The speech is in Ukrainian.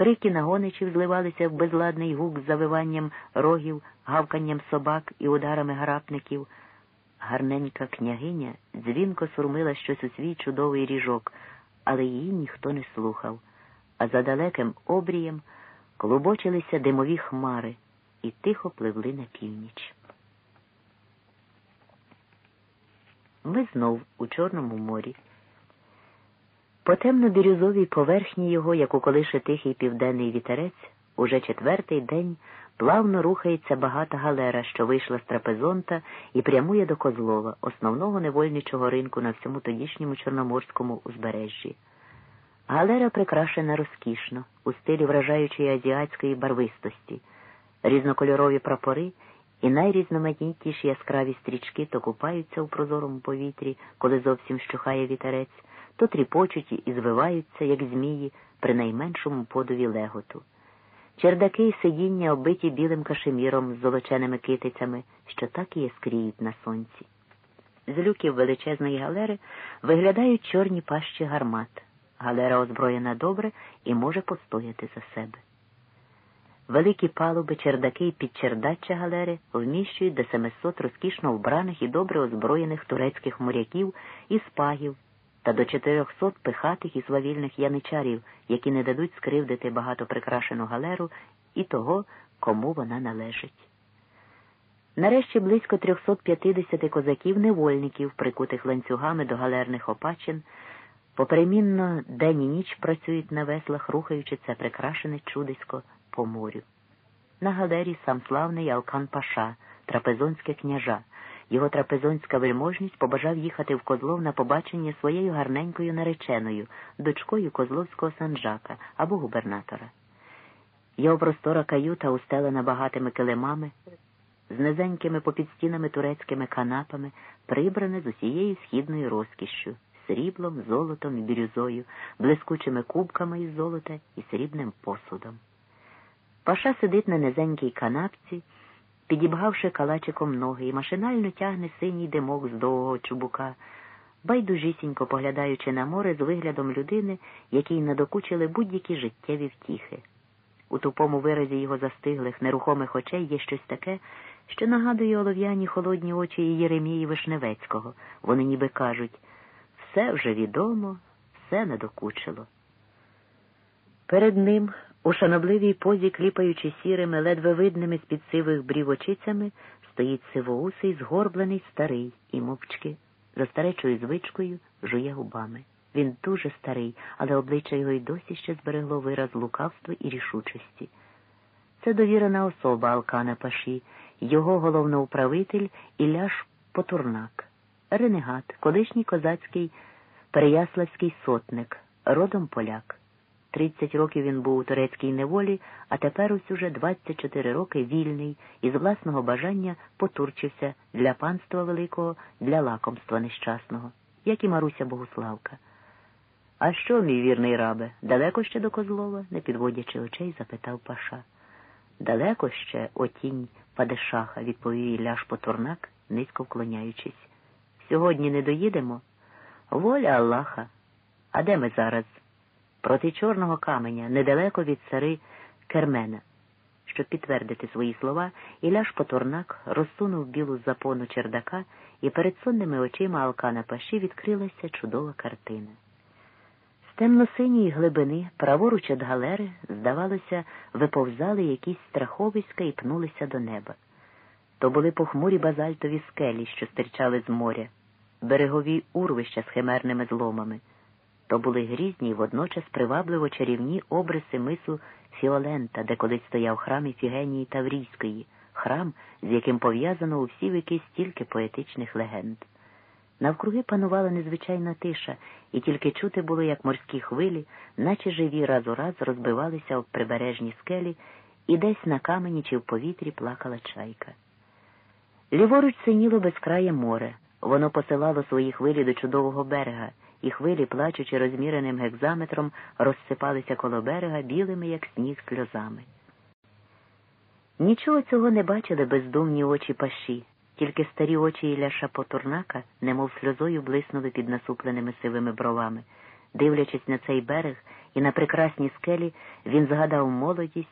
Крики нагоничів зливалися в безладний гук з завиванням рогів, гавканням собак і ударами гарапників. Гарненька княгиня дзвінко сурмила щось у свій чудовий ріжок, але її ніхто не слухав, а за далеким обрієм клубочилися димові хмари і тихо пливли на північ. Ми знов у Чорному морі. По темно-бірюзовій поверхні його, як у колише тихий південний вітерець, уже четвертий день плавно рухається багата галера, що вийшла з трапезонта і прямує до Козлова, основного невольничого ринку на всьому тодішньому Чорноморському узбережжі. Галера прикрашена розкішно, у стилі вражаючої азіатської барвистості, різнокольорові прапори і найрізноманітніші яскраві стрічки то купаються у прозорому повітрі, коли зовсім щухає вітерець, то тріпочуть і звиваються, як змії, при найменшому подові леготу. Чердаки й сидіння оббиті білим кашеміром з золоченими китицями, що так і яскріють на сонці. З люків величезної галери виглядають чорні пащі гармат. Галера озброєна добре і може постояти за себе. Великі палуби, чердаки і підчердаччя галери вміщують до 700 розкішно вбраних і добре озброєних турецьких моряків і спагів та до 400 пихатих і свавільних яничарів, які не дадуть скривдити багато прикрашену галеру і того, кому вона належить. Нарешті близько 350 козаків-невольників, прикутих ланцюгами до галерних опачин, поперемінно день і ніч працюють на веслах, рухаючи це прикрашене чудисько по морю. На галері сам славний Алкан Паша, трапезонське княжа. Його трапезонська вельможність побажав їхати в Козлов на побачення своєю гарненькою нареченою, дочкою Козловського санджака або губернатора. Його простора каюта устелена багатими килимами, з низенькими попід стінами турецькими канапами, прибране з усією східною розкішшю, сріблом, золотом і бірюзою, блискучими кубками із золота і срібним посудом. Паша сидить на низенькій канапці, підібгавши калачиком ноги, і машинально тягне синій димок з довгого чубука, байдужісінько поглядаючи на море з виглядом людини, якій надокучили будь-які життєві втіхи. У тупому виразі його застиглих, нерухомих очей є щось таке, що нагадує олов'яні холодні очі Єремії Вишневецького. Вони ніби кажуть все вже відомо, все надокучило. Перед ним у шанобливій позі, кліпаючи сірими, ледве видними з під сивих брів очицями, стоїть сивоусий, згорблений старий і мовчки, за старечою звичкою жує губами. Він дуже старий, але обличчя його й досі ще зберегло вираз лукавства і рішучості. Це довірена особа Алкана Паші, його головноуправитель Ілляш Потурнак, ренегат, колишній козацький переяславський сотник, родом поляк. Тридцять років він був у турецькій неволі, а тепер ось уже 24 роки вільний і з власного бажання потурчився для панства великого, для лакомства нещасного, як і Маруся Богуславка. А що, мій вірний рабе, далеко ще до Козлова? не підводячи очей, запитав Паша. Далеко ще, отінь Падешаха, відповів Ілляш Потурнак, низько вклоняючись. Сьогодні не доїдемо? Воля Аллаха. А де ми зараз? Проти чорного каменя, недалеко від цари Кермена. Щоб підтвердити свої слова, Іляш Потурнак розсунув білу запону чердака, і перед сонними очима Алкана Паші відкрилася чудова картина. З темно-синьої глибини, праворуч від галери, здавалося, виповзали якісь страховиська і пнулися до неба. То були похмурі базальтові скелі, що стирчали з моря, берегові урвища з химерними зломами. То були грізні й водночас привабливо чарівні обриси мису Фіолента, де колись стояв храм Іфігенії Таврійської, храм, з яким пов'язано у всі віки стільки поетичних легенд. Навкруги панувала незвичайна тиша, і тільки чути було, як морські хвилі, наче живі раз у раз розбивалися об прибережні скелі, і десь на камені чи в повітрі плакала чайка. Ліворуч синіло безкрає море, воно посилало свої хвилі до чудового берега і хвилі, плачучи розміреним гекзаметром, розсипалися коло берега білими, як сніг, сльозами. Нічого цього не бачили бездумні очі паші, тільки старі очі Ілляша Потурнака, немов сльозою блиснули під насупленими сивими бровами. Дивлячись на цей берег і на прекрасні скелі, він згадав молодість